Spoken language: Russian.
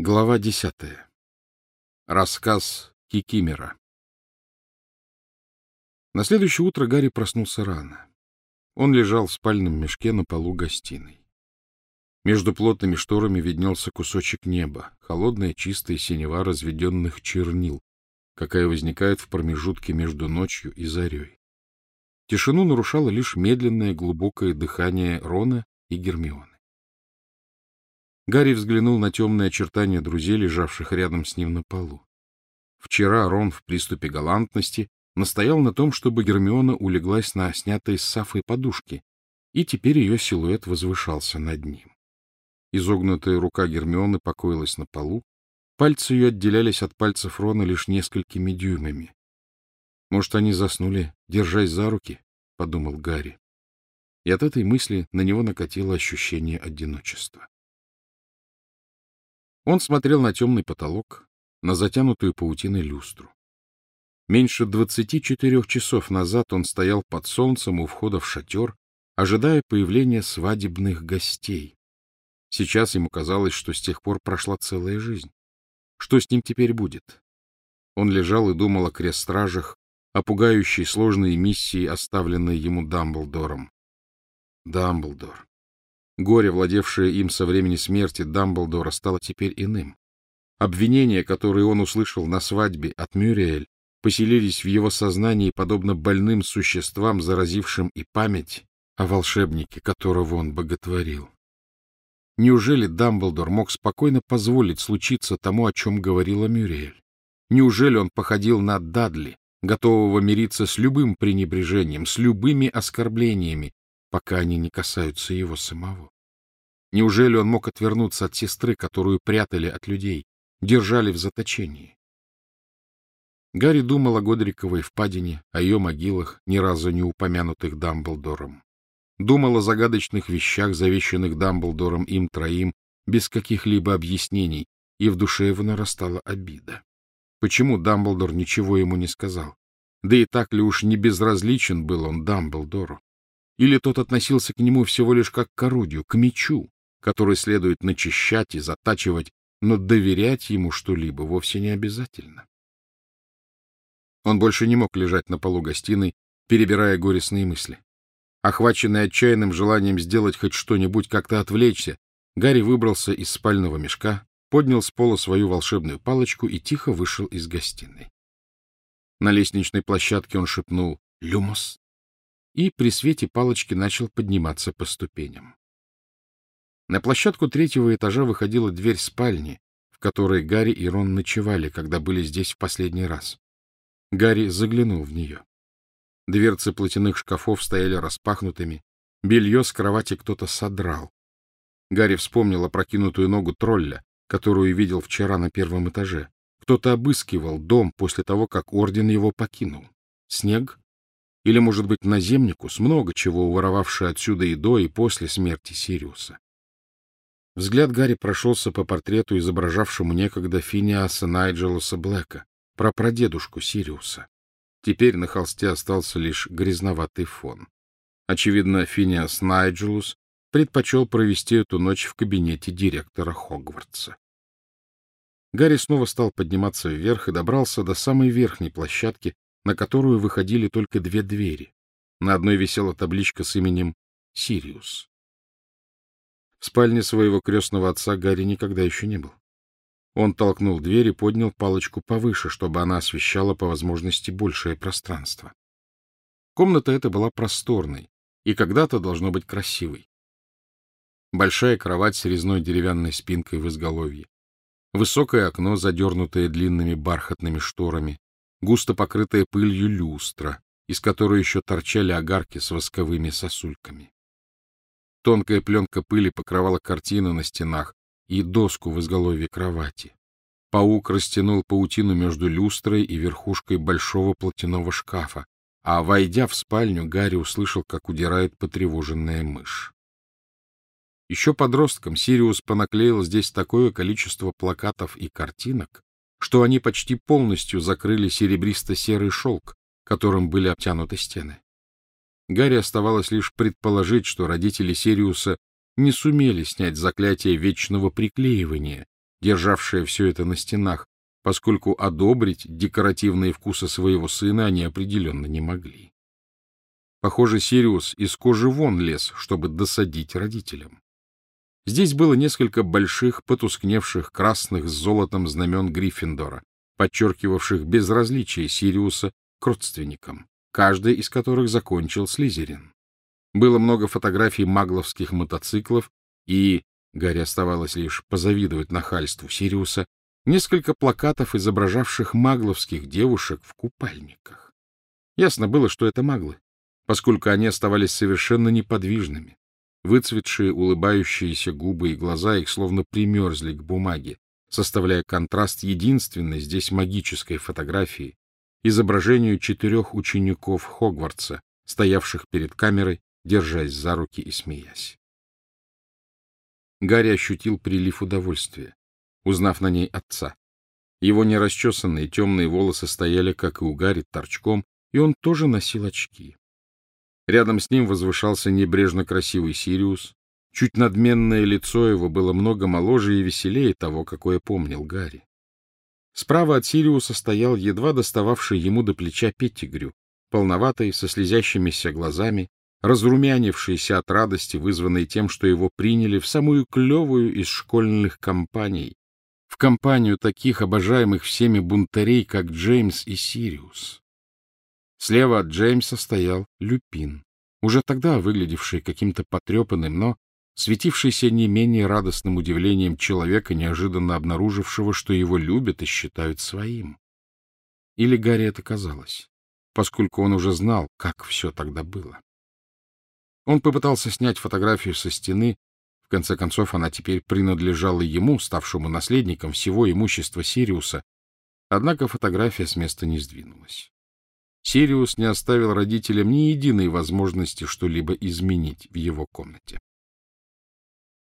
Глава десятая. Рассказ Кикимера. На следующее утро Гарри проснулся рано. Он лежал в спальном мешке на полу гостиной. Между плотными шторами виднелся кусочек неба, холодная чистая синева разведенных чернил, какая возникает в промежутке между ночью и зарей. Тишину нарушало лишь медленное глубокое дыхание Рона и Гермионы. Гарри взглянул на темные очертания друзей, лежавших рядом с ним на полу. Вчера Рон в приступе галантности настоял на том, чтобы Гермиона улеглась на снятой с Сафой подушке, и теперь ее силуэт возвышался над ним. Изогнутая рука Гермионы покоилась на полу, пальцы ее отделялись от пальцев Рона лишь несколькими дюймами. «Может, они заснули, держась за руки?» — подумал Гарри. И от этой мысли на него накатило ощущение одиночества. Он смотрел на темный потолок, на затянутую паутиной люстру. Меньше двадцати четырех часов назад он стоял под солнцем у входа в шатер, ожидая появления свадебных гостей. Сейчас ему казалось, что с тех пор прошла целая жизнь. Что с ним теперь будет? Он лежал и думал о крест-стражах, о пугающей сложной миссии, оставленной ему Дамблдором. Дамблдор. Горе, владевшее им со времени смерти Дамблдора, стало теперь иным. Обвинения, которые он услышал на свадьбе от Мюриэль, поселились в его сознании подобно больным существам, заразившим и память о волшебнике, которого он боготворил. Неужели Дамблдор мог спокойно позволить случиться тому, о чем говорила Мюриэль? Неужели он походил на Дадли, готового мириться с любым пренебрежением, с любыми оскорблениями, пока они не касаются его самого. Неужели он мог отвернуться от сестры, которую прятали от людей, держали в заточении? Гарри думал о Годриковой впадине, о ее могилах, ни разу не упомянутых Дамблдором. Думал о загадочных вещах, завещанных Дамблдором им троим, без каких-либо объяснений, и в душе его нарастала обида. Почему Дамблдор ничего ему не сказал? Да и так ли уж не безразличен был он Дамблдору? Или тот относился к нему всего лишь как к орудию, к мечу, который следует начищать и затачивать, но доверять ему что-либо вовсе не обязательно. Он больше не мог лежать на полу гостиной, перебирая горестные мысли. Охваченный отчаянным желанием сделать хоть что-нибудь, как-то отвлечься, Гарри выбрался из спального мешка, поднял с пола свою волшебную палочку и тихо вышел из гостиной. На лестничной площадке он шепнул «Люмос!» И при свете палочки начал подниматься по ступеням. На площадку третьего этажа выходила дверь спальни, в которой Гарри и Рон ночевали, когда были здесь в последний раз. Гарри заглянул в нее. Дверцы платяных шкафов стояли распахнутыми, белье с кровати кто-то содрал. Гарри вспомнил опрокинутую ногу тролля, которую видел вчера на первом этаже. Кто-то обыскивал дом после того, как орден его покинул. Снег? Или, может быть, наземникус, много чего уворовавший отсюда и до, и после смерти Сириуса. Взгляд Гарри прошелся по портрету, изображавшему некогда Финиаса Найджелуса Блэка, прапрадедушку Сириуса. Теперь на холсте остался лишь грязноватый фон. Очевидно, Финиас Найджелус предпочел провести эту ночь в кабинете директора Хогвартса. Гарри снова стал подниматься вверх и добрался до самой верхней площадки, на которую выходили только две двери. На одной висела табличка с именем Сириус. В спальне своего крестного отца Гарри никогда еще не был. Он толкнул дверь и поднял палочку повыше, чтобы она освещала по возможности большее пространство. Комната эта была просторной и когда-то должно быть красивой. Большая кровать с резной деревянной спинкой в изголовье. Высокое окно, задернутое длинными бархатными шторами, густо покрытая пылью люстра, из которой еще торчали огарки с восковыми сосульками. Тонкая пленка пыли покрывала картины на стенах и доску в изголовье кровати. Паук растянул паутину между люстрой и верхушкой большого платяного шкафа, а, войдя в спальню, Гарри услышал, как удирает потревоженная мышь. Еще подростком Сириус понаклеил здесь такое количество плакатов и картинок, что они почти полностью закрыли серебристо-серый шелк, которым были обтянуты стены. Гарри оставалось лишь предположить, что родители Сириуса не сумели снять заклятие вечного приклеивания, державшая все это на стенах, поскольку одобрить декоративные вкусы своего сына они определенно не могли. Похоже, Сириус из кожи вон лез, чтобы досадить родителям. Здесь было несколько больших, потускневших красных с золотом знамен Гриффиндора, подчеркивавших безразличие Сириуса к родственникам, каждый из которых закончил Слизерин. Было много фотографий магловских мотоциклов, и, Гарри оставалось лишь позавидовать нахальству Сириуса, несколько плакатов, изображавших магловских девушек в купальниках. Ясно было, что это маглы, поскольку они оставались совершенно неподвижными. Выцветшие, улыбающиеся губы и глаза их словно примерзли к бумаге, составляя контраст единственной здесь магической фотографии, изображению четырех учеников Хогвартса, стоявших перед камерой, держась за руки и смеясь. Гарри ощутил прилив удовольствия, узнав на ней отца. Его нерасчесанные темные волосы стояли, как и у Гарри, торчком, и он тоже носил очки. Рядом с ним возвышался небрежно красивый Сириус. Чуть надменное лицо его было много моложе и веселее того, какое помнил Гарри. Справа от Сириуса стоял едва достававший ему до плеча Петтигрю, полноватый, со слезящимися глазами, разрумянившийся от радости, вызванной тем, что его приняли в самую клевую из школьных компаний, в компанию таких обожаемых всеми бунтарей, как Джеймс и Сириус. Слева от Джеймса стоял Люпин, уже тогда выглядевший каким-то потрепанным, но светившийся не менее радостным удивлением человека, неожиданно обнаружившего, что его любят и считают своим. Или Гарри это казалось, поскольку он уже знал, как все тогда было. Он попытался снять фотографию со стены. В конце концов, она теперь принадлежала ему, ставшему наследником всего имущества Сириуса. Однако фотография с места не сдвинулась. Сириус не оставил родителям ни единой возможности что-либо изменить в его комнате.